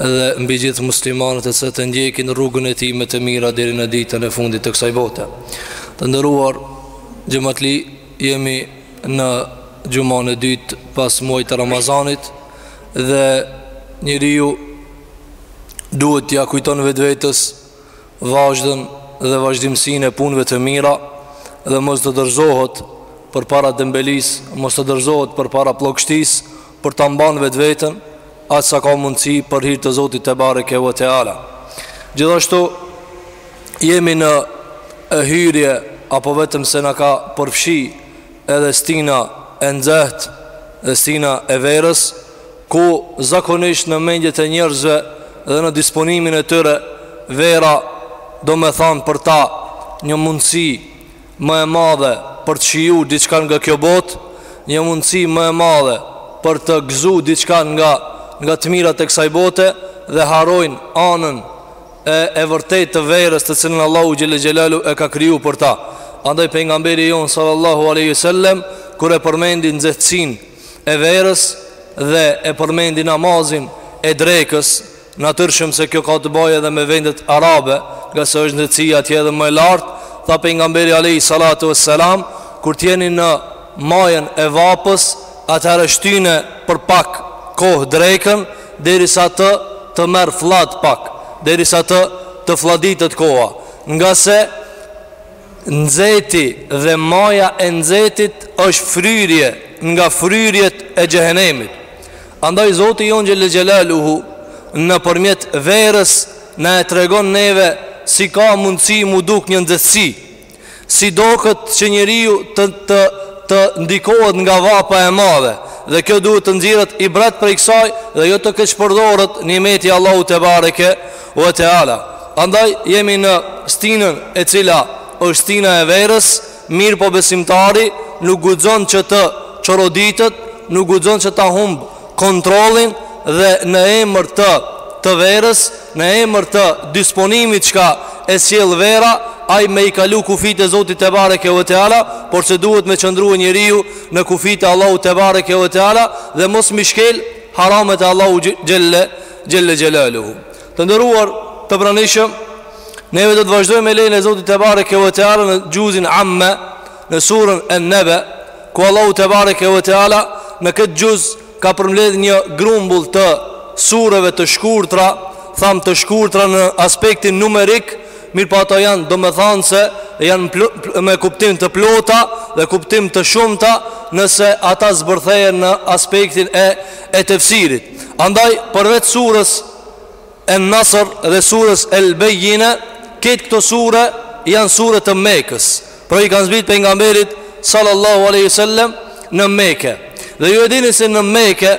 dhe mbi gjithë muslimanët të cilët e ndjekin rrugën e tij me të mira deri në ditën e fundit të kësaj bote. Të nderuar xhematli, jemi në xhumanë e dytë pas muajit të Ramazanit dhe njeriu duhet t'ia kujton vetvetes vazhdën dhe vazhdimësinë e punëve të mira dhe mos të dorëzohet përpara dembelisë, mos të dorëzohet përpara plogështisë, për ta mbanë vetveten aq sa ka mundësi për hir të Zotit tebareke ve teala. Gjithashtu jemi në hyrje apo vetëm se na ka përfshi edhe stina e nxehtë dhe stina e verës, ku zakonisht në mendjet e njerëzve dhe në disponimin e tyre vera domethanë për ta një mundësi më e madhe për të shiju diçka nga kjo botë, një mundësi më e madhe për të gëzu diçka nga nga të mirat e kësaj bote dhe harrojnë anën e e vërtetë të verës të cilën Allahu xhelle xhelaluhu e ka kriju për ta. Andaj pejgamberi jonë sallallahu alaihi wasallam kur e përmendi nxehtësinë e verës dhe e përmendi namazin e drekës Natyrshëm se kjo ka të bajë edhe me vendet arabe, ngase është nxehtësia atje edhe më e lartë, tha pejgamberi alayhi salatu wassalam, kur të jeni në majën e vapës, atëherë shtyne për pak kohë drekën derisa të të merr fllad pak, derisa të të flladitet koha, ngase Nxehti dhe maja e nxehtit është fryrje nga fryrjet e xhehenemit. Andaj Zoti jonë xhelle xhelaluhu nëpërmjet verës na e tregon neve si ka mundësi mu duk një nxehtësi. Si doket që njeriu të të të ndikohet nga vapa e madhe dhe kjo duhet të nxirret ibret prej kësaj dhe jo të keqpërdoret nimeti i Allahut tebareke ve teala. Andaj jemi në stinën e cila është stina e verës, mirëpo besimtari nuk guxon që të çoroditet, nuk guxon që ta humb kontrollin dhe në emër të të verës, në emër të disponimit çka e sjell vera, ai me i kalu kufijtë e Zotit tebareke ve teala, porse duhet me qëndru njeriu në kufijtë e Allahut tebareke ve teala dhe mos m'i shkel haramet e Allahut xhelle Xhelle xhelaluhu Të nderuar të pranishëm Neve do të vazhdojmë me lejen e Zotit tebareke ve teala në xhuzin Amme Në suren en-Nebe Ku Allahu tebareke ve teala Në këtë xhuz ka përmbledh një grumbull të sureve të shkurtra Tham të shkurtra në aspektin numerik Mirëpo ato janë domethanë se janë me kuptime të plota Dhe kuptime të shumta Nëse ata zbërthehen në aspektin e, e tefsirit Andaj përveç surës En Nasr dhe surës El Bejjine, krejt këto sure janë sure të Mekës. Pra i kanë zbrit pejgamberit sallallahu alaihi wasallam në Mekë. Dhe ju e dini se në Mekë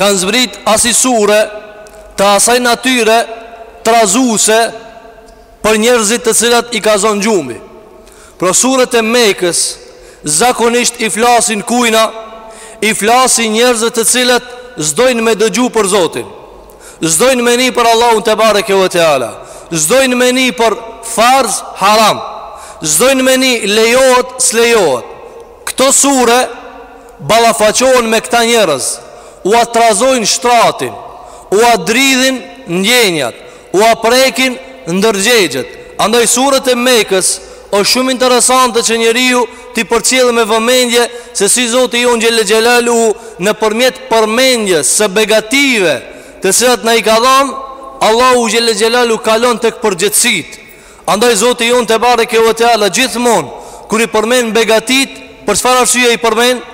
kanë zbrit asi sure të asaj natyre trazuese për njerëzit të cilat i ka zon gjumi. Pra suret e Mekës zakonisht i flasin kujna, i flasin njerëzve të cilat s'dojnë me dëgju për Zotin, s'dojnë me ni për Allahun te bareke ve teala, s'dojnë me ni për farz haram, s'dojnë me ni lejohet s'lejohet. Këto sure ballafaqohen me këta njerëz, ua trazojnë shtratin, ua dridhin ndjenjat, Ua prekin ndërgjegjet Andaj suret e Mekës është shumë interesante që njeriu t'i përcjellë me vëmendje se si Zoti jonë xhelle xhelaluhu nëpërmjet përmendjes së begative të cilat na i ka dhon Allahu xhelle xhelaluhu kalon tek përgjegjësitë Andaj Zoti jonë tebareke ve teala gjithmonë kur i përmend begatitë për çfarë arsye i përmend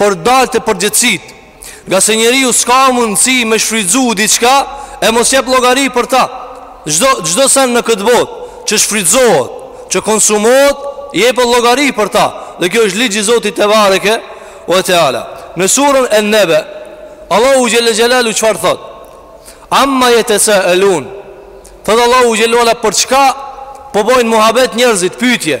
për dalë te përgjegjësitë Ngase njeriu s'ka mundësi me shfrytëzu diçka e mos jep llogari për ta. Çdo send në këtë botë që shfrytëzohet, që konsumohet, jepet llogari për ta. Dhe kjo është ligj i Zotit tebareke ve teala. Në surën En Nebe, Allahu xhelle xhelaluhu çfarë thotë? Amma jetesaelun. Thotë Allahu xhelle ala për çka po bojnë muhabet njerëzit pyetje.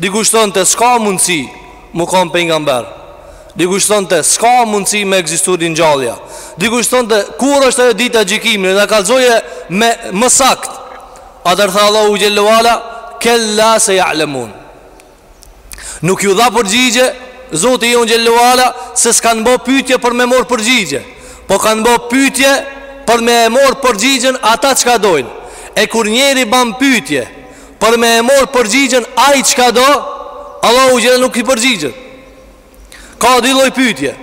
Dikush thonte s'ka mundësi m'u kon pejgamber Dikush thonte s'ka mundësi me ekzistu ringjallja Dikush thonte kur është ajo dita e gjykimit Na kallzoje me më sakt Atëherë tha Allahu xhelle ve ala Kella se ja'lemun Nuk ju dha përgjigje Zoti jonë xhelle ve ala Se s'kanë bo pytje për me marrë përgjigje Po kanë bo pytje Për me e marrë përgjigjen ata çka dojnë E kur njeri ban pytje Për me e marrë përgjigjen Ai çka do Allahu xhelle nuk i përgjigjet Ka dy lloj pytje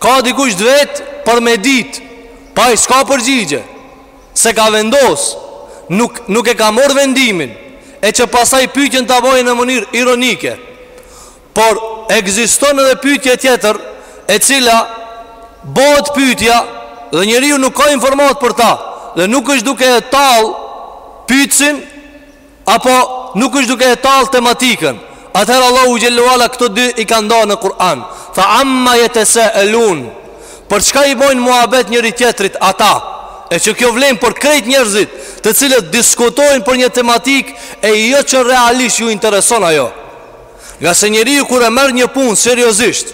Ka dikush t'vet Për me dit Po ai s'ka përgjigje Se ka vendos Nuk, nuk e ka marrë vendimin E që pastaj pytjen ta bojë në mënyrë ironike Por ekziston edhe pytje tjetër, e cila bohet pytja dhe njeriu nuk ka informatë për ta dhe nuk është duke e tall pytsin apo nuk është duke e tall tematikën. Atëherë Allahu xhelle ve ala këto dy i ka nda në Kur'an. Tha amma jetesaelun. Për çka i bojnë muhabet njëri tjetrit ata? E që kjo vlen për krejt njerëzit, të cilët diskutojnë për një tematikë e jo që realisht ju intereson ajo. Ngase njeriu kur e merr një punë seriozisht,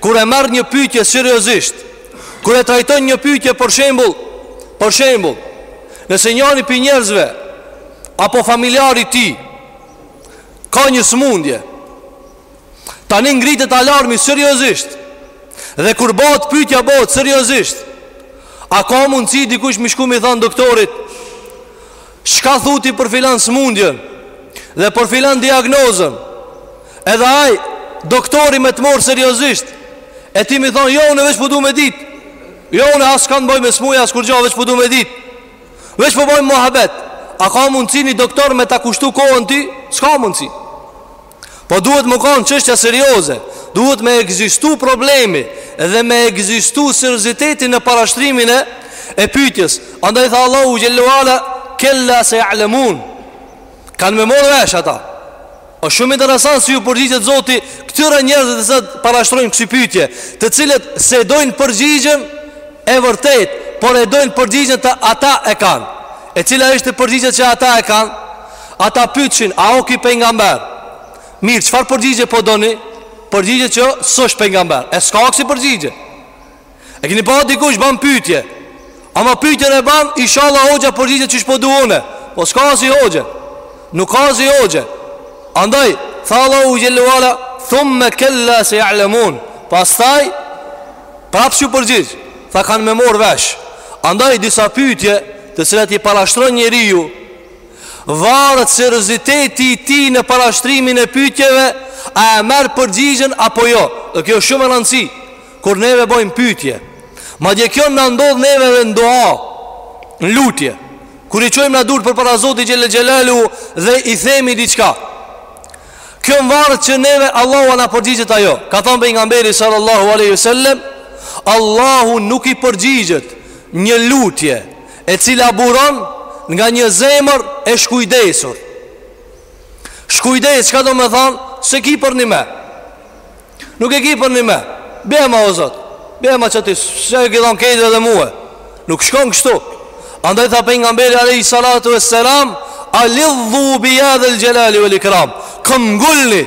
kur e merr një pyetje seriozisht, kur e trajton një pyetje për shembull, për shembull, nëse njani prej njerëzve apo familjari i tij ka një sëmundje, tani ngritet alarmi seriozisht. Dhe kur bëhet pyetja bohet seriozisht. A ka mundësi dikush me shku me i thanë doktorit Çka thue ti për filan smundjen dhe për filan diagnozën? Edhe ai doktori me të marrë seriozisht. E ti me i thanë, "Jo, unë veç po du me dit." Jo, unë as kam boj me smundja, as kurgjo veç po du me dit. Veç po bëj muhabet. A ka mundsi një doktor me ta kushtu kohën ty? S'ka mundsi. Po duhet me kanë çështja serioze Duhet me ekzistu problemi Dhe me ekzistu serioziteti në parashtrimin e E pytjes Andaj tha Allahu xhelle ve ala Kella se ja'lemun Kanë me marrë vesh ata Osht shumë interesant si ju përgjigjet zoti Këtyre njerëzve të cilët parashtrojnë kësi pytje Të cilët s'e dojnë përgjigjen E vërtetë Por e dojnë përgjigjen që ata e kanë E cila është përgjigjja që ata e kanë Ata pyetshin, a o ky pejgamber? Mirë, çfarë përgjigje po doni? Përgjigje që s'është pejgamber. E s'ka asi përgjigje. E keni pa dikush ban pyetje. Ama pyetjen e ban, inshallah hoxha përgjigjet qysh po du unë. Po s'ka asi hoxhe. Nuk ka asi hoxhe. Andaj, tha Allahu xhelle ve ala, thumma kalla se ya'lamun. Pastaj prapë ju përgjigj. Tha kanë me marrë vesh. Andaj disa pyetje të cilat i parashtron njeriu Varet serioziteti i tij në parashtrimin e pyetjeve, a e merr përgjigjen apo jo. Dhe kjo ka shumë rëndësi kur neve bëjmë pyetje. Madje kjo na ndodh neve edhe në dua, në lutje. Kur i çojmë na duart përpara Zotit xhele xhelaluhu dhe i themi diçka. Kjo varet që neve Allahu a na përgjigjet a jo. Ka thënë pejgamberi sallallahu alaihi wasallam, Allahu nuk i përgjigjet një lutje e cila buron nga një zemër e shkujdesur. Shkujdes, çka domethanë? S'e ki përnime. Nuk e ki përnime. Bjema o Zot. Bjema qat, si e ki dhanë këtu dhe mue. Nuk shkon kështu. Andaj tha pejgamberi alayhi salatu vesselam, "Alidhu bi ja dhal-jalali wal-ikram." Këmbëngulni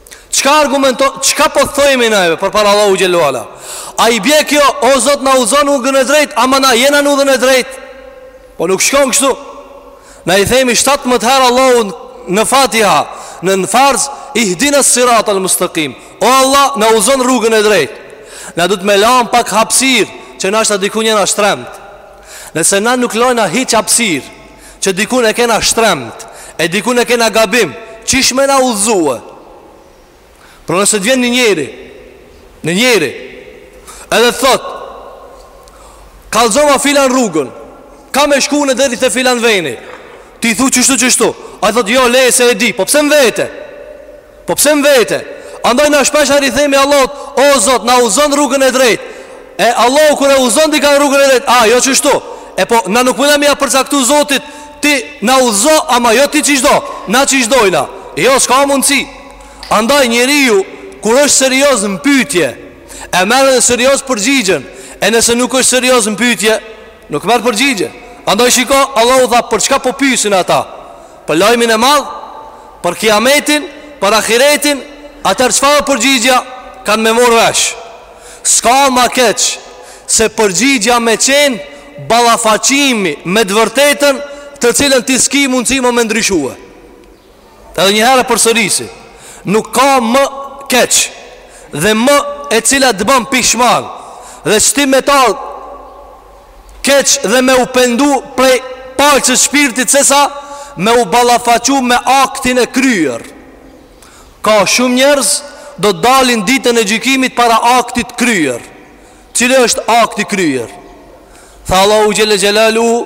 Çka argumento, çka po thojmë na neve përpara Allahut xhelle ve ala? A i bje kjo o Zot na udhëzo n'udhën e drejtë, ama na jena në udhën e drejtë? Po nuk shkon kështu. Na i themi 17 herë Allahut në Fatiha, në farz ihdinas siratal mustaqim. O Allah, na udhëzo n'rrugën e drejtë. Na duhet me lanë pak hapësirë që ndoshta dikun jena shtremt. Nëse na nuk lojna hiç hapësirë, Që dikun e kena shtremt e dikun e kena gabim Qysh me na udhzu Pra nëse të vjen një njeri Një njeri Edhe thot Kallzoma filan rrugën Kam me shku deri te filan veni Ti i thu qështu qështu A i thot jo le se e di Po pse më vet Po pse më vet? Andaj na shpesh rri i themi Allahut, o Zot, na udhëzo n'rrugën e drejtë. E Allahu kur e udhëzon dikan n'rrugën e drejtë, a jo qështu? E po na nuk munem me ja përcaktu Zotit, ti na udhëzo, ama jo ti qysh do, na qysh dojna. Jo, s'ka mundsi. Andaj njeriu kur është serioz në pyetje, e merr edhe serioz përgjigjen. E nëse nuk është serioz në pyetje, nuk merr përgjigjen. Andaj shiko, Allahu tha për çka po pyesin ata. Për lajmin e madh, për Kijametin, për Ahiretin, atëherë çfarë përgjigjja kanë me morë vesh? S'ka ma keq se përgjigjja me qenë ballafaqimi me të vërtetën të cilën ti s'ki mundësi ma me ndryshue. Edhe njëherë e përsërisi, nuk ka më keq dhe më e cila të bën pishman dhe që ti met aq keq dhe me u pendu prej palcës shpirtit sesa me u ballafaqu me aktin e kryer. Kah shumë njerëz do të dalin ditën e gjykimit para aktit kryer. Cili është akti kryer? Tha Allahu Xhel-le Xhelaluhu,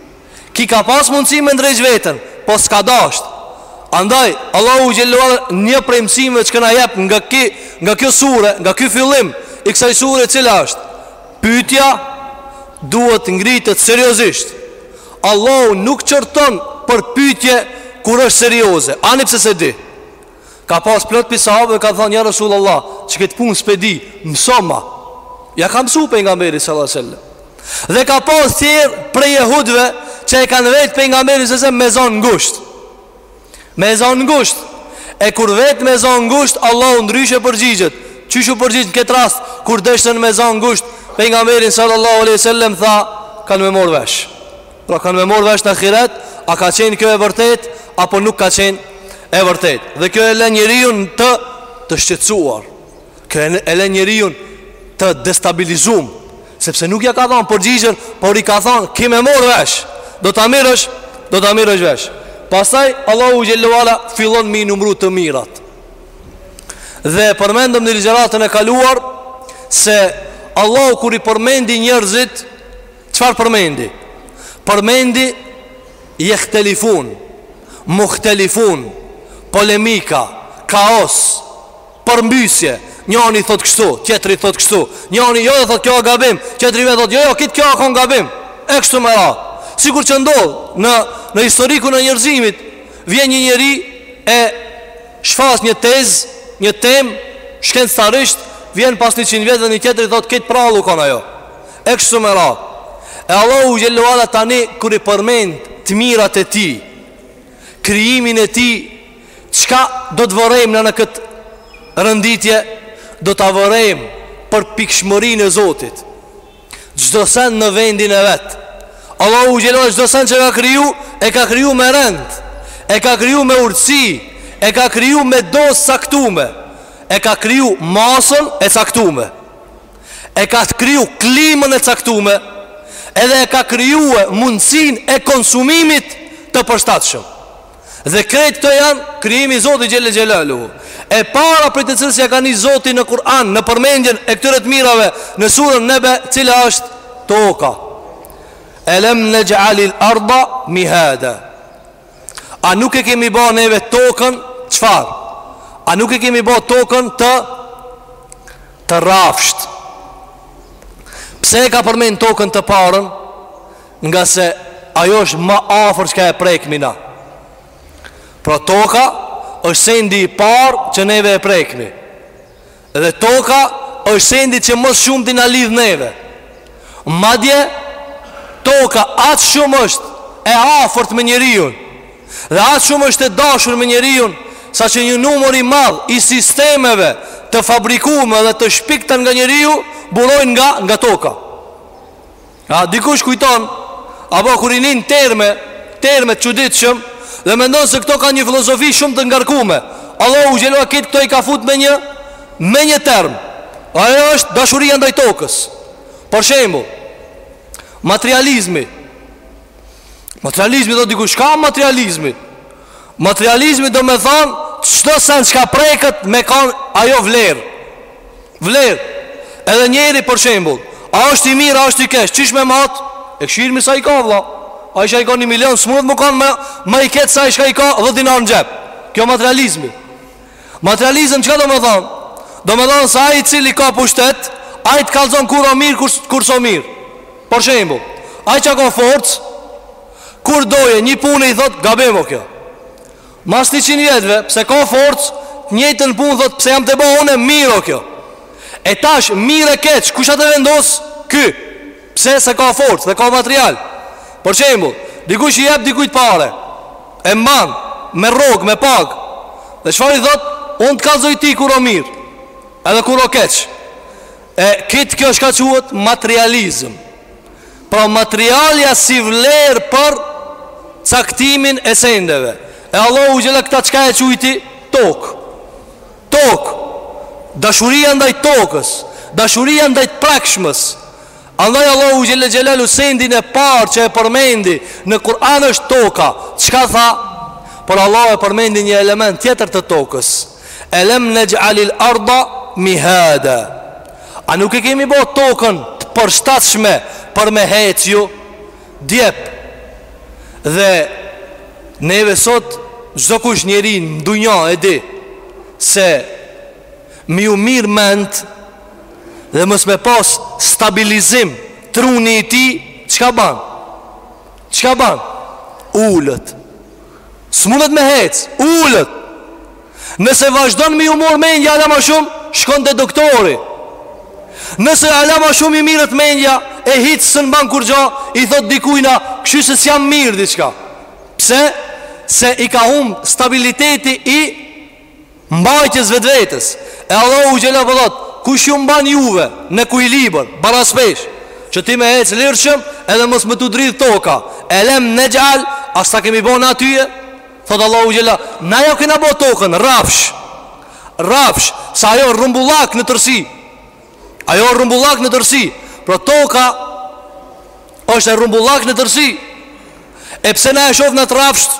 Ky ka pas mundësi me ndreq veten Po s'ka dasht Andaj, Allahu xhel-le ue ala një prej mësimeve që na jep nga, ky, nga kjo sure Nga ky fillim i kësaj sure cila është Pytja duhet ngritet seriozisht Allahu nuk qorton për pytje kur është serioze Ani pse s'e di Ka pas plot pi sahabëve kan thanë, ja Resulallah, qe këtë punë s'pe di, mësoma. Ja ka mësu pejgamberi alejhi selam Dhe ka pas tjerë prej jehudive që e kanë vet pejgamberin me zan ngusht. Me zan ngusht. E kur vet me zan ngusht, Allahu ndryshe përgjigjet. Qysh u përgjigj në këtë rast, kur deshtën me zan ngusht, pejgamberin salallahu alejhi ve selem tha, kanë me morë vesh. Pra kanë me morë vesh në ahiret A ka qenë kjo e vërtet Apo nuk ka qenë e vërtet Dhe kjo e len njeriun të Të shqetsuar Kjo e len njeriun të destabilizum Sepse nuk ja ka dhan përgjigjen Por i ka than ki me e morë vesh Do ta mirësh Do ta mirësh vesh Pastaj Allahu xhel-le ue ala fillon me i numru të mirat Dhe përmendëm në ligjeratën e kaluar Se Allahu kur i përmendi njerzit Çfarë përmendi? Përmendi jehtelifun, muhtelifun, polemika, kaos, përmbysje. Njani thot kështu, tjetri thot kështu. Njani jo e thot kjo gabim, tjetri vet thot jo jo kit kjo a kon gabim. E kështu me radhë. Sikur që ndodh në historikun e njerëzimit, vjen një njeri e shfaq një tezë, një temë shkencëtarisht, vjen pas 100 vjetve një tjetri thot krejt prallë u kon ajo. e kështu me radhë. E Allahu xhallahu ala tani kur i përmend të mirat e tij, krijimin e tij, çka do të vërejmë na në këtë renditje, do ta vërejmë përpikshmërinë e Zotit. Çdo send në vendin e vet. Allahu xhele ue ala çdo send që ka kriju, e ka kriju me rend, e ka kriju me urtësi, e ka kriju me dozë t'caktume, e ka kriju masën e caktume. e ka kriju klimën e caktume edhe e ka kriju mundësinë e konsumimit të përshtatshëm dhe krejt këto janë krijim i Zotit xhel-le xhelaluhu e para prej të cilës ia ka nis Zoti në Kur'an në përmendjen e këtyre të mirave në surën nebe cila është toka elem nexh'alil arda mihada A nuk e kemi ba neve tokën Çfarë? A nuk e kemi ba tokën të Të rrafshtë Pse e ka përmend tokën të parën? Ngase ajo është ma afër çka e prekmi na Pra toka është sendi i parë që neve e prekmi Dhe toka është sendi që ma s'shumti na lidh neve Madje toka aq shumë është e afërt me njeriun Dhe aq shumë është e dashur me njeriun Saqë një numër i madhë i sistemeve të fabrikume dhe të shpikta nga njeriu Burojnë nga, nga toka A dikush kujton apo kur i nîn terme, terme të çuditshme dhe mendon se këto kanë një filozofi shumë të ngarkume. Allahu xhele ue ala krejt këto i ka fut me një me një term. Ajo është dashuria ndaj tokës. Për shembull, materializmi Materializmi do dikush ç'a materializmi Materializmi domethon Çdo sen çka preket me kanë ajo vlerë Vlerë Edhe njeriu për shembull A është i mirë, a është i keq, qysh me matë E kshyrmi sa i ka vla Ai çka i ka një milion, s'munet me kanë ma, ma i keq se ai çka i ka dhetë dinarë në xhep Kjo materializmi Materializëm çka domethon? Domethanë se ai i cili ka pushtet, ai të kallzon kur o mirë, kur s'o mirë. Për shembull, ai çka ka forcë, kur don e një pune i thotë, gabim o kjo. Mas njëqind vjetve, pse ka forcë, të njëjtën punë thotë, pse jam tu e bo unë, mirë o kjo. E tash, mirë e keqe, kush asht e vendos, ky. Pse? Se ka forcë dhe ka material. Për shembull, dikush i jep dikujt pare, e mban me rrogë, me pagë. Dhe çfarë i thotë? Unë të kallzoj ti kur o mirë, edhe kur o keq. E kit kjo çka quhet materializëm. Pra materialja si vlerë për caktimin e sendeve. E Allahu xhela këta çka e quajti tokë. Tokë, dashuria ndaj tokës, dashuria ndaj të prekshmës. Andaj Allahu xhelle xhelaluhu sendin e parë që e përmendi në Kur'an është toka. Çka tha? Por Allahu e përmendi një element tjetër të tokës. Elem nexh'alil erda mihada. A nuk e kemi bo tokën të përshtatshme për me hec ju? djep dhe neve sot çdo kush njeri në dunja e di se me ju marrë mendt dhe mos me pas stabilizim truni i tij çka ban çka ban ulet s'mundet me hec ulet Nëse vazhdon me ju marr mendja ala ma shumë, shkon te doktori. Nëse ala ma shumë i merret mendja e hiç s'e mban kurgjo, i thot dikujna, "Kshy se s'jam mirë diçka." Pse? Se i ka humb stabiliteti i mbajtjes vetvetes. E Allahu xhela po thot, "Kush ju mban juve në ekuilibër, baraspesh, që ti me hec lirshëm edhe mos me t'u dridh toka, elem nexh'al, a s'ta kemi bo na ty?" Thotë Allahu xhela, na ja kena bo tokën, rrafsh, rrafsh, se ajo rrumbullak në tërsi, ajo rrumbullak në tërsi, pra toka është e rrumbullak në tërsi, e pse na e shof na të rrafsht,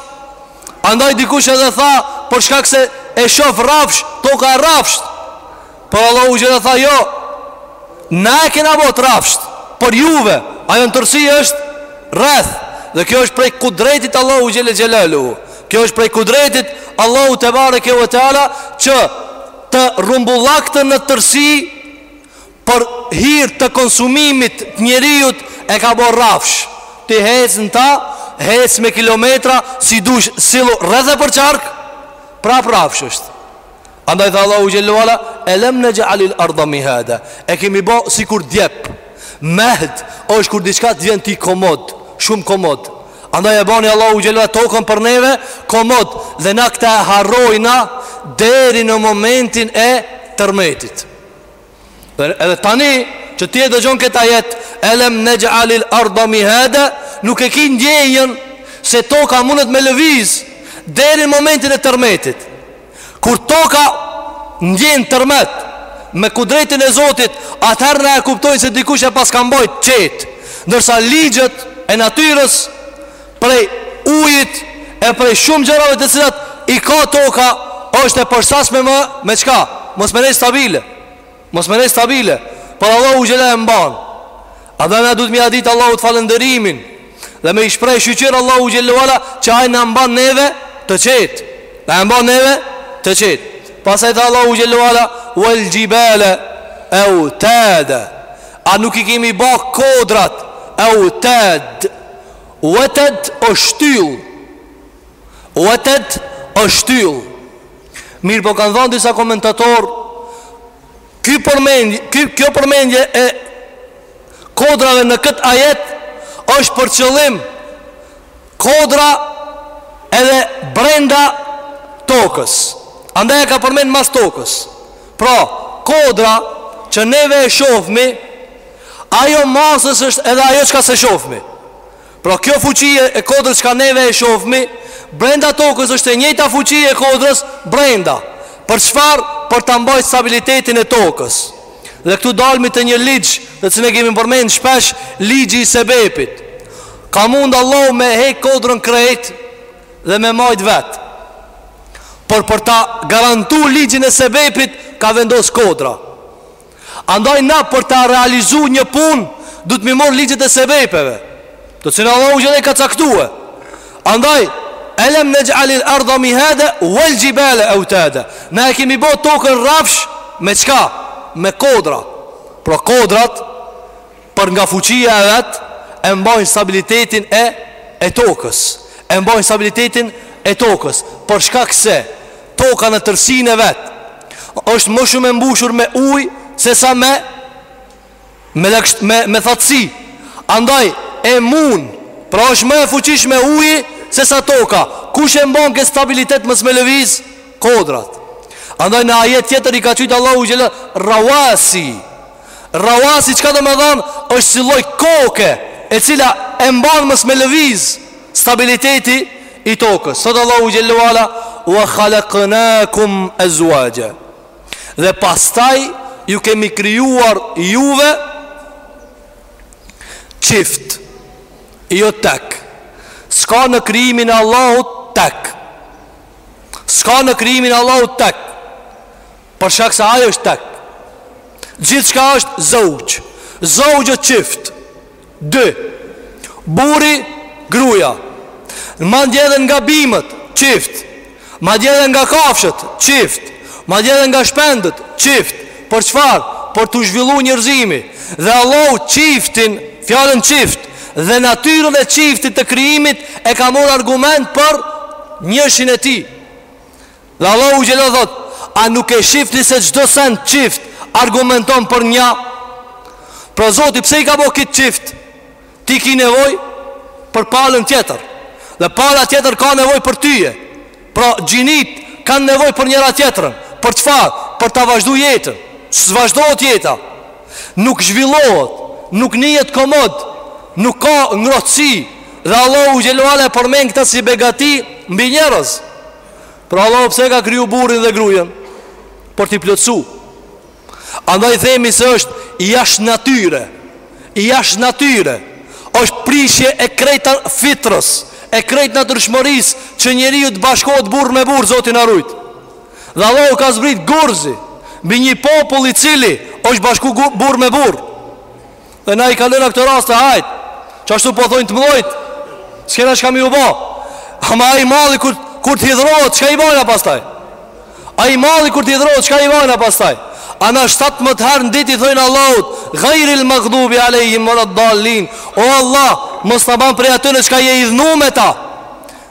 andaj dikush edhe tha, për shkak se e shof rrafsh, toka e rrafsht, Por Allahu xhela tha jo Na e kena bo të rrafsht Për juve Ajo në tërsi është rreth Dhe kjo është prej kudretit Allahut xhele xhelaluhu Kjo është prej kudretit Allahut tebareke ue teala Që të rrumbullaktë në tërsi Për hir të konsumimit të njeriut E ka bo rrafsh Ti hec në ta Hec me kilometra Si dush sillu rreth e përqark Prap rrafsh është Andaj tha Allahu xhelle ue ala, "Elem nexh'alil erda mihada." E kemi bo sikur djep. Mehd është kur diçka të vjen ti komod, shumë komod. Andaj e bani Allahu xhelle ue ala tokën për neve komod dhe na këta e harrojna deri në momentin e tërmetit. Edhe tani që ti e dëgjon këtë ajet, elem nej'alil arda mihada, nuk e ke ndjenjën se toka mundet me lëviz deri në momentin e tërmetit. Kur toka ndjen tërmet me kudretin e Zotit, atëherë na e kuptojmë se dikush e paska mbajt qetë. Ndërsa ligjet e natyrës prej ujit e prej shumë gjërave të cilat i ka toka është e përshtatshme me me çka? Mos me nejt stabile. Mos me nejt stabile. Por Allahu xhela e mban. A na duhet m'ia ditë Allahut falënderimin dhe me i shpreh shyqyr Allahut xhela wala që ai na mban neve të qetë. Na e mban neve të qetë. Pastaj tha Allahu xhela wala wal jibala au tada. A nuk i kemi ba kodrat au tad. Wetted asht shtyllë Wetted asht shtyllë Mirëpo kanë thënë disa komentatorë Ky përmendje, ky, kjo përmendje e kodrave në këtë ajet është për qëllim kodra edhe brenda tokës. Andaj e ka përmend mas tokës. Pra, kodra që neve e shofmi Ajo masë është edhe ajo çka se shofmi Pra kjo fuqie e kodrës çka neve e shofmi Brenda tokës është e njëjta fuqie e kodrës Brenda Për çfarë për ta mbajt stabilitetin e tokës Dhe këtu dalmi te një ligj që ne e kemi përmend shpesh Ligji i sebepit Ka mund Allahu me hek kodrën krejt Dhe me majt vet Por për ta garantu ligjin e sebepit Ka vendos kodra Andaj na për ta realizu një punë, duhet m'i marr ligjet e sebepeve, të cilat Allahu xhela i ka caktu. Andaj Elem nexhalil ardha mihada Uel xhibale eutada Na e kemi bo tokën rrafsh Me çka? Me kodra Pra kodrat Për nga fuqia e vet e mbajnë stabilitetin e e tokës. E mbajnë stabilitetin e tokës, për shkak se toka në tërësinë e vet është më shumë e mbushur me ujë se sa me me lëksh, me me thatësi. Andaj e mund, pra është më e fuqishme uji se sa toka. Kush e mban këtë stabilitet mos me lëviz kodrat. Andaj në ajet tjetër i ka qujt Allahu xhela rawasi Rawasi çka domethanë është si lloj koke e cila e mban mos me lëviz stabiliteti i tokës. Thotë Allahu xhela wala ue halaknakum ezuaxha. Dhe pastaj ju kemi krijuar juve çift, jo tek. S'ka në krijimin e Allahut tek. S'ka në krijimin e Allahut tek. Për shkak se ai është tek. Gjithçka është zauj. Zauj do t'thotë çift. 2. Burri, gruaja. Madje edhe nga bimët, çift. Madje edhe nga kafshët, çift. Madje edhe nga shpendët, çift. Për çfarë? Për t'u zhvillu njerëzimi. Dhe Allahu çiftin, fjalën çift dhe natyrën e çiftit të krijimit e ka marr argument për njëshin e tij. Dhe Allahu xhele ve ala thotë, A nuk e shifni se çdo send çift argumenton për një? Pra Zoti pse i ka bo krejt çift? Ti ki nevojë për palën tjetër. Dhe pala tjetër ka nevojë për tyje. Pra gjinitë kanë nevojë për njëra tjetrën. Për çfarë? Për ta vazhdu jetën. S'vazhdohet jeta. Nuk zhvillohet, nuk nihet komod, nuk ka ngrohtësi. Dhe Allahu xhele ve ala e përmend këta si begati mbi njerëz. Pra Allahu pse e ka kriju burrin dhe grujen? Për t'i plotësu Andaj themi se është jashtë natyre Jashtë natyre është prishje e krejt asaj fitrës E krejt natyrshmërisë Që njeriu të bashkohet burrë me burrë Zoti na rujt Dhe Allahu ka zbrit gurzi Mbi një popull i cili është bashku burrë me burrë Dhe na i kalojna këtë rast Hajt Qashtu po thojnë të mdhojt S'kena çka me ju bo Ama ai i madhi kur, kur të hidhrohet Çka i bajna pastaj Ai i madhi kur të hidhrohet Çka i bajna pastaj A na shtatëmdhetë herë në ditë i thojnë Allahut Gajril magdubi alejhim ve led dalin O Allah Mos na ban prej atyne çka je idhnu me ta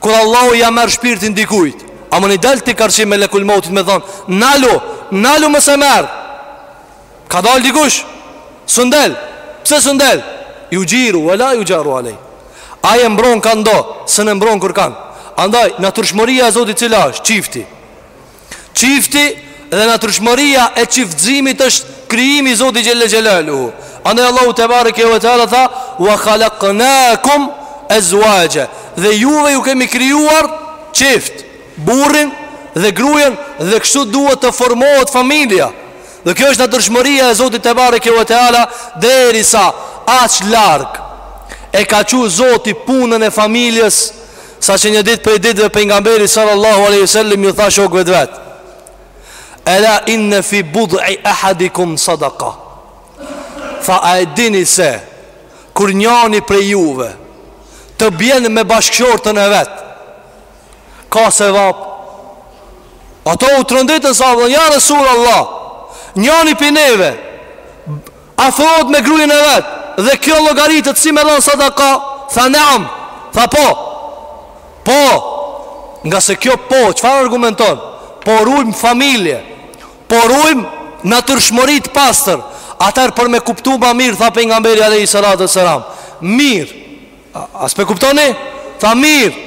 Kur Allahu ja merr shpirtin dikujt A mun me i dalë ti karshi melekul mevtit me thanë Nalu, nalu mos e merr Ka dalë dikush S'un del, pse s'un del Juxhiru, ve la juxharu alejh Aj e mbron kan do, s'un e mbron kërkan Andaj, natyrshmëria e Zotit cila është, çifti Çifti dhe natyrshmëria e çiftëzimit është krijim i Zotit xhelle xhelaluhu. Andaj Allahu te bareke ve teala tha: "Wa khalaqnakum azwaja." Dhe juve ju kemi krijuar çift, burrin dhe grujen dhe kështu duhet të formohet familja. Dhe kjo është natyrshmëria e Zotit te bareke ve teala derisa aq larg e ka çu Zoti punën e familjes Sa që një ditë prej ditëve pejgamberi sallallahu alaihi wasallam ju tha shokëve të vet. Ela inna fi bud'i ahadikum sadaqa. Tha a e dini se kur njani prej juve të bjerë me bashkëshortën e vet ka sevap ata u tronditën sa thonë ja resulallah njani prej neve Afrohet me grujen e vet dhe kjo llogaritet si me dhënë sadaka? Tha neam. Tha po. Po. Nga se kjo po, çfarë argumenton? Po rujmë familje. Po rujmë natyrshmëri të pastër. Atëherë për me kuptu ma mirë tha pejgamberi alejhi salatu selam, mirë. A, a s'pe kuptoni? Tha mirë.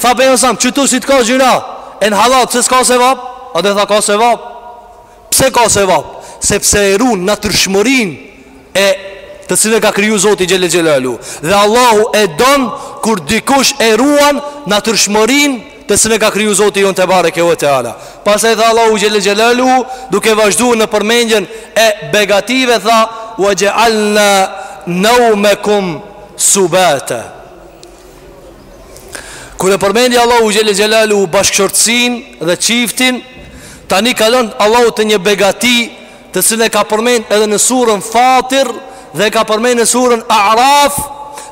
Tha Pejgamberi, qëtu si të ka gjynah E në hallall, pse s'ka sevap Edhe tha ka sevap Pse ka sevap Sepse e run natyrshmërinë E të cilën ka kriju Zoti xhel-le xhelaluhu Dhe Allahu e don Kur dikush e ruan natyrshmërinë Të cilën ka kriju Zoti jonë tebareke ue teala Pastaj tha Allahu xhel-le xhelaluhu Duke vazhdu në përmendjen e begative Tha Ue xhealna neumekum subata Kur e përmendi Allahu xhel-le xhelaluhu bashkëshortësinë dhe çiftin, tani kalon Allahu te një begati të cilën e ka përmend edhe në surën Fatir dhe e ka përmend në surën A'raf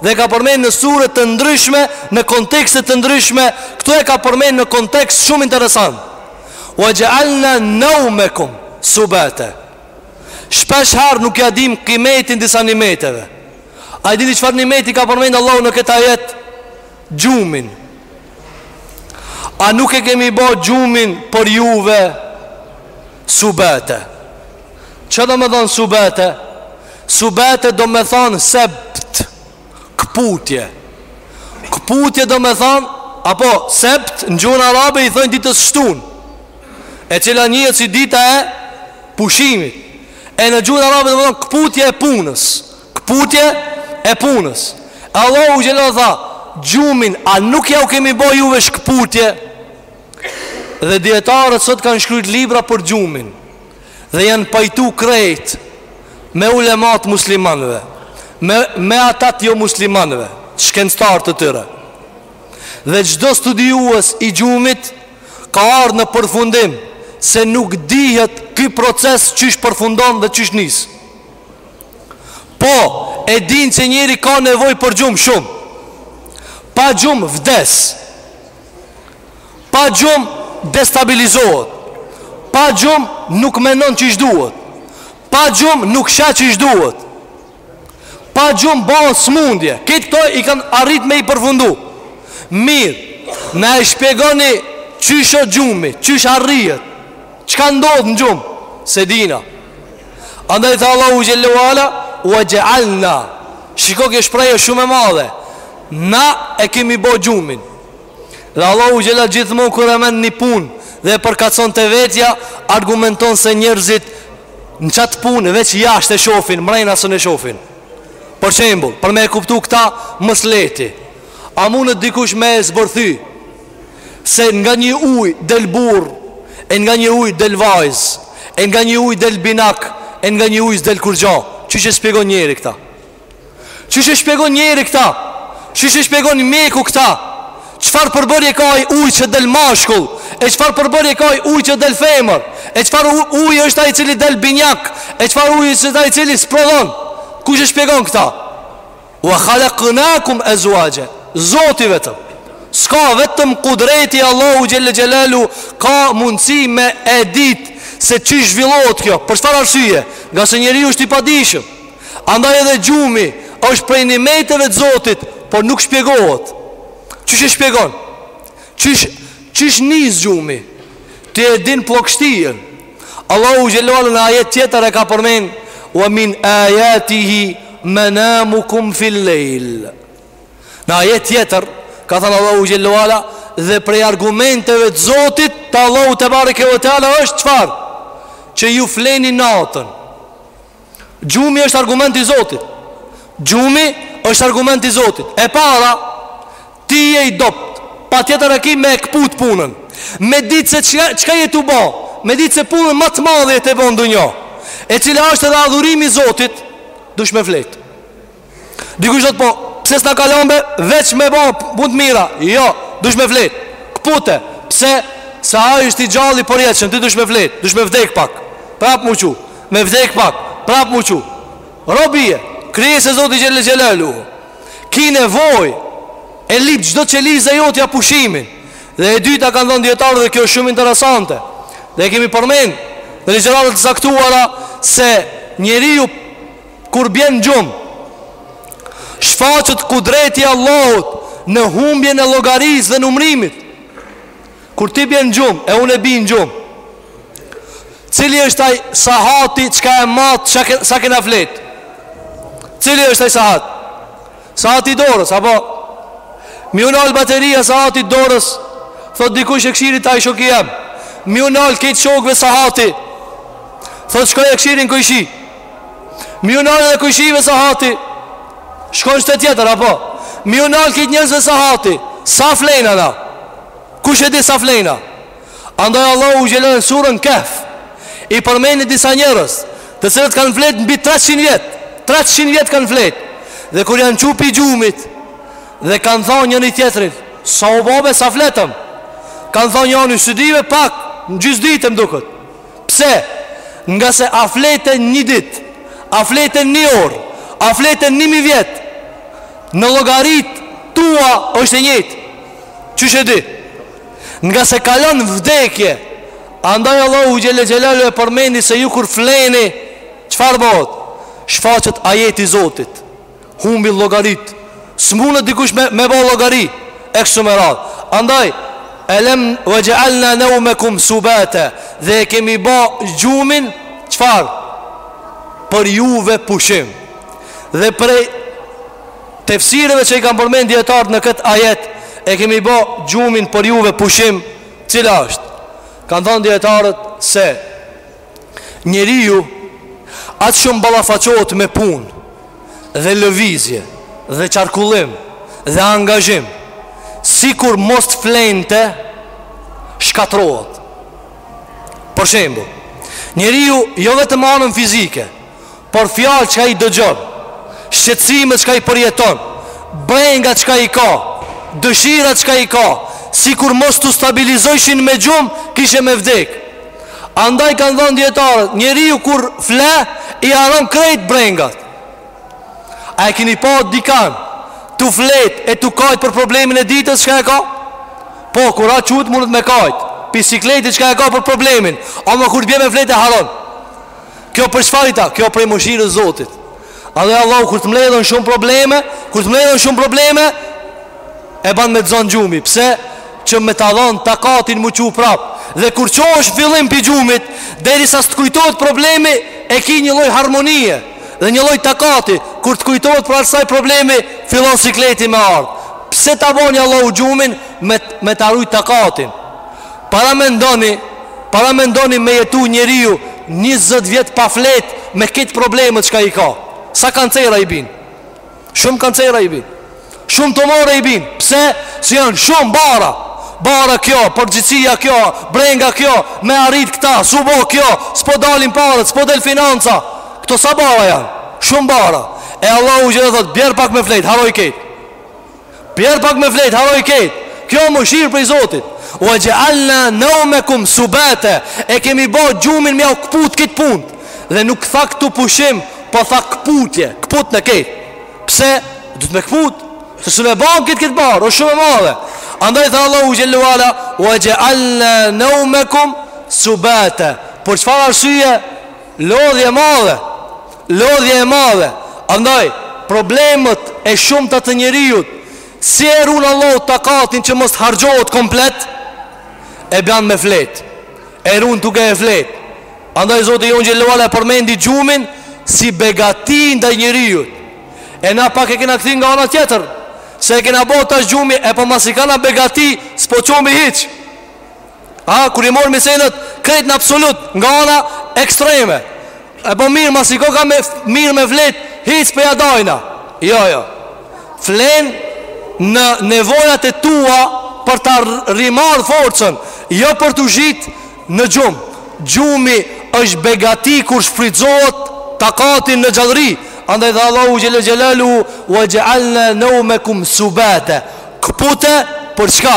dhe e ka përmend në sure të ndryshme në kontekste të ndryshme, këtu e ka përmend në kontekst shumë interesant. Wa ja'alna nawmakum subata. Shpesh herë nuk ja dimë kimetin disa nimeteve. A i dini çfarë nimeti ka përmend Allahu në këtë ajet? Gjumin A nuk e kemi bo gjumin për juve Subete Çka do me thënë subete? Subete domethënë sebt Këputje Këputje domethënë Apo sebt në gjuhën arabe i thonë ditës shtunë E cila njihet si dita e pushimit E në gjuhën arabe domethënë këputje e punës Këputje e punës Allahu xhel-le tha Gjumin a nuk ja u kemi bo juve shkëputje Dhe dijetarët sot kanë shkrujt libra për gjumin Dhe janë pajtu krejt Me ulematë e muslimanëve Me, me ata t'jomuslimanëve Shkencëtarë të tyre Dhe çdo studiuës i gjumit Ka ardhë në përfundim Se nuk dihet ky proces qysh përfundon dhe qysh nis Po, e dinë se njeri ka nevojë për gjumë shumë Pa gjumë vdes Pa gjumë destabilizohet Pa gjumë nuk menon qysh duhet Pa gjumë nuk sheh qysh duhet Pa gjumë bahet smundje Këtë këto i kanë arrit me i përfundu Mirë Na e shpjegoni qysh o gjumi Qysh arrihet Çka ndodh në gjumë S'e dina Andaj tha Allahu xhelle ue ala, "Wa ja'alna" Shiko kjo shprehje shumë e madhe. Na e kemi bë gjumin. Dhe Allahu xhelle gjithmonë kur e përmend një punë dhe e përkatson te vetja, argumenton se njerëzit në çat punë veç jashtë e shohin, mbrenda as s'un e shohin. Për shembull, për me e kuptu këta mos leti A mundë dikush me e zbërthy Se nga një ujë del burrë, e nga një ujë del vajzë, e nga një ujë del binak, e nga një ujë s'del kurgjo. Qysh e shpjegon njeri këta? Qysh e shpjegon njeri këta? Qysh e shpjegon mjeku këta? Qfar përbërje ka ai ujë që del mashkull? E qfar përbërje ka ai ujë që del femër? E qfar ujë është ai i cili del binjak? E qfar ujë është ai i cili s'prodhon? Kush e shpjegon këta? Wa khalaqnakum azwaja. Zoti vetëm. S'ka, vetëm kudreti i Allahut xhelle xhelaluhu ka mundësi me e ditë se qysh zhvillohet kjo. Për çfarë arsye? Ngase njeriu është i padijshëm. Andaj edhe gjumi është prej nimeteve të Zotit, por nuk shpjegohet. Qysh e shpjegon? Qysh qysh nis gjumi? Ti e din plogështinë, Allahu xhelle ue ala në ajet tjetër e ka përmen Wa min ajatihi menamukum fil lejl Në ajet tjetër Ka thënë Allahu xhelle ue ala Dhe prej argumenteve të zotit Të Allahut tebareke ue teala është qfar Që ju fleni natën Gjumi është argument i zotit Gjumi është argument i zotit E para Ti je i dobt Patjetër e ki me e këput punën Me ditë se qka, qka je tu bo Me ditë se punën ma të madhe je tu e bo në dunjo E cila është edhe adhurimi i Zotit Dush me flet Dikush thotë po Pse s'na ka lan be Veç me bo Punë të mira Jo Dush me flet Këpute Pse Se a është i gjalli për jetë Shën ti dush me flet Dush me vdek pak Prap m'u çu Me vdek pak Prap m'u çu Rob i je Krijesë e Zotit xhelle xhelaluhu Ki nevoj E lip çdo qelizë e jotja pushimin Dhe e dyta kanë thënë dijetarët dhe kjo shumë interesante Dhe e kemi përmen në ligjërata të caktuara Se njeriu Kur bjen n'gjumë Shfaqet kudreti i Allahut Në humbjen e llogarisë dhe numrimit Kur ti bjen n'gjumë e unë bi në gjumë Cili është ai sahat qi e matë sa kena flet Cili është ai sahat Sahati i dorës apo M'iu nal bateria sahatit dorës Thot dikush e kshyri te ai shoki jem M'iu nal krejt shokve sahati Thot shkoj e kshyri n'kojshi M'iu nal edhe kojshive sahati Shkoj n'shtet tjetër apo M'iu nal krejt njerëzve sahati Sa flejna na Kush e di sa flejna? Andaj Allahu xhelle në surën Kehf i përmeni disa njerëz, të cilët kanë flet mbi 300 vjet. 300 vjet kanë flet. Dhe kur janë çu pi gjumit dhe kanë thënë njëri-tjetrit, sa u ba be sa fletëm. Kanë thënë njani s'di be pak, një gjys ditë më duket. Pse? Ngase a flete një ditë, a flete një orë, a flete 1000 vjet. Në llogaritë tua është e njëjtë. Qysh e di? Ngase kalon vdekje. Andaj Allahu xhelle xhelaluhu e përmendi se ju kur fleni, çfarë bëhet? Shfaqet ajeti i Zotit. Humbi llogaritë. S'munet dikush me me ba llogari e kështu me radhë. Andaj elem we xhealna nawmakum subata dhe e kemi ba gjumin çfarë? Për juve pushim. Dhe prej tefsireve që i kanë përmend dijetarët në këtë ajet e kemi ba gjumin për juve pushim, cila është? Kanë thënë dijetarët se njeriu aq shumë ballafaqohet me punë dhe lëvizje dhe qarkullim dhe angazhim, sikur mos të flente, shkatërrohet. Për shembull, njeriu jo vetëm anën fizike, por fjalë çka i dëgjon, shqetësimet çka i përjeton, brengat çka i ka, dëshirat çka i ka, sikur mos t'u stabilizojshin me gjumë, kishe me vdek. Andaj kanë thanë dijetarët, njeriu kur fle i harron krejt brengat. A e keni pa dikan tu flet e tu kajt për problemin e ditës çka e ka? Po kur a çut mundet me kajt. Pi sikleti çka e ka për problemin, ama kur bie me flet e harron. Kjo për çfarë a? Kjo prej mëshirës së Zotit. Edhe Allahu kur të mblidhen shumë probleme, kur të mblidhen shumë probleme, e ban me të zon gjumi. Pse? Që me ta dhon takatin m'u çu prapë. Dhe kur çohesh fillim pi gjumit, derisa s'të kujtohet problemi, e ki një lloj harmonie dhe një lloj takati. Kur të kujtohet masanej problemi, fillon sikleti me ardhë. Pse ta boni Allahu gjumin me, me ta rujt takatin? Paramendoni, paramendoni me jetu njeriu 20 vjet pa flet me krejt problemet çka i ka. Sa kancera i bin. Shumë kancera i bin. Shumë tumore i bin. Pse? Se janë shumë barra. Barra kjo, përgjegjësia kjo, brenga kjo, me arrit këta, s'u bo kjo, s'po dalin paret, s'po del financa. Këto sa barra janë? Shumë barra. E Allahu xhelle thotë, bjer pak me flet, harroji krejt. Bjer pak me flejt, harroj krejt. Kjo o mëshirë prej Zotit. Wa ja'alna nawmakum subata. E kemi bo gjumin me jau kput krejt punët. Dhe nuk tha këtu pushim, po tha kputje, kputne krejt. Pse? Duhet me kput. Se s'un e ban kët kët barrë, o shumë e madhe. Andaj tha Allahu xhele ue ala, "Wa ja'alna nawmakum subata." Për çfarë arsye? Lodhje e madhe. Lodhje e madhe, andaj problemet e shumta të njeriut si e run Allahu takatin që mos të harxhohet komplet e bjen me flejt. E run tuke me flejt. Andaj Zoti i Lartësuar e përmendi gjumin si begati ndaj njeriut. E na pak e kena kthy nga ana tjetër, se e kena bo tash gjumi e po masi koka begati, s'po çomi hiç. A, kur i morëm senet krejt në absolut nga ana ekstreme. E po mirë, masi koka mirë me flejt, hiç po ja dajna. Jo, jo. Flen në nevojat e tua për ta rimarrë forcën, jo për t'u zhyt në gjumë. Gjumi është begati kur shfrytzohet takatin në gjallëri. Andaj tha Allahu xhele xhelaluhu, ue xhealna neumekum subate. Këpute, për çka?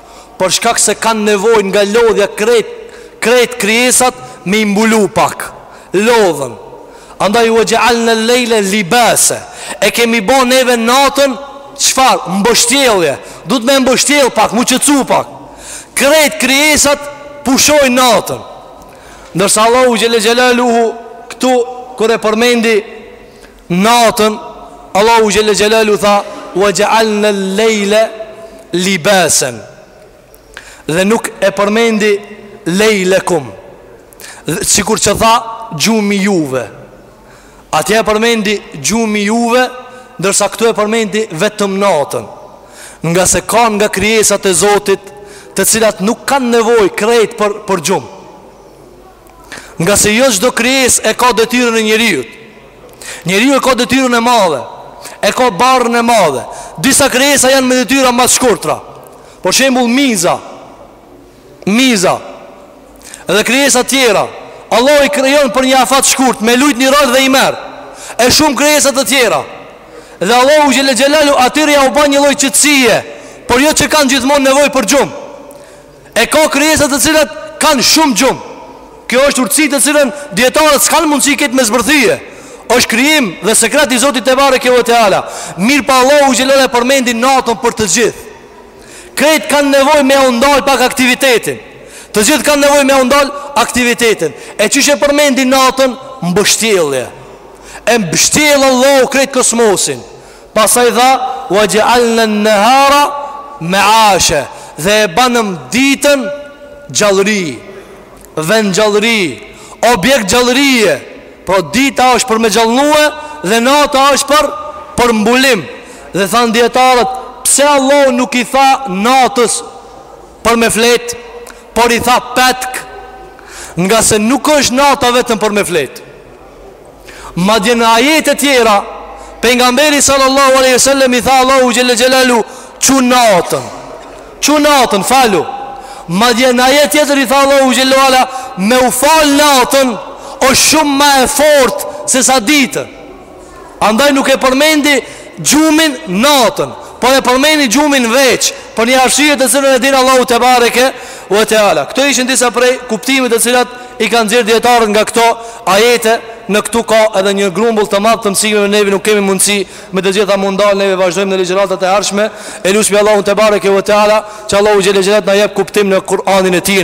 për shkak se kanë nevojë nga lodhja krejt krejt krijesat me i mbulu pak lodhën andaj wa ja'alna al-laila libasa e kemi bo neve natën çfar mbështjellje duhet me e mbështjell pak m'u qetësu pak krejt krijesat pushojnë natën ndërsa Allahu xhele xhelaluhu këtu kur e përmendi Natën, Allahu xhele xhelaluhu tha, wa xhealna lejle libasen, dhe nuk e përmendi lejlekum, sikur që tha gjumi juve, atje e përmendi gjumi juve, ndërsa këtu e përmendi vetëm natën, ngase ka nga krijesat e Zotit, të cilat nuk kanë nevojë krejt për, për gjumë. Ngase jo çdo krijesë e ka detyrën e njeriut. Njeriu e ka detyrën e madhe, e ka barrën e madhe. Disa krijesa janë me detyra ma t'shkurtra. Për shembull miza. Miza. Dhe krijesa të tjera. Allahu i krijon për një afat të shkurt, me lujt një rol dhe i merr. E shumë krijesa të tjera. Dhe Allahu xhele xhelaluhu atyre jau ban një lloj qetësie, por jo që kanë gjithmonë nevojë për gjumë. E ka krijesa të cilat kanë shumë gjumë. Kjo është urtësi të cilën dijetarët s'kanë mundësi këtë me zbërthye. Është krijim dhe sekret i Zotit tebareke ve teala. Mirpo Allahu xhelala e përmendi natën për të gjithë. Krejt kanë nevojë me jau ndal pak aktivitetin. Të gjithë kanë nevojë me jau ndal aktivitetin. E qysh e përmendi natën mbështjellje. E mbështjell Allahu krejt kosmosin. Pastaj tha, Wa ja'alna an-nahara ma'asha, dhe e banëm ditën gjallëri, vend gjallërie, objekt gjallërie, pra dita është për me gjallnue dhe nata është për për mbulim. Dhe thanë dijetarët, pse Allahu nuk i tha natës për me fjet, por i tha petk, ngase nuk është nata vetëm për me fjet. Madje në ajete tjera Pejgamberit sallallahu alejhi ue sel-lem i tha Allahu xhel-le xhelaluhu Çu natën Çu natën falu Madje në ajet tjetër i tha Allahu xhel-le ue ala Me u falë natën O shumë ma e fort Sesa ditën Andaj nuk e përmendi gjumin natën, por e përmendi gjumin veç, për një arsye të cilën e din Allahu tebareke ue teala. Këto ishin disa prej kuptimeve të cilat i kanë nxjerr dijetarët nga këto ajete. Në këtu kah edhe një grumbull të madh të mësimeve, neve nuk kemi mundësi me të gjitha m'u ndal, neve vazhdojmë në ligjëratat e ardhshme. E lusmi Allahun tebareke ue teala, që Allahu xhel-le xhelaluhu t'na jep kuptim në Kur'anin e Tij.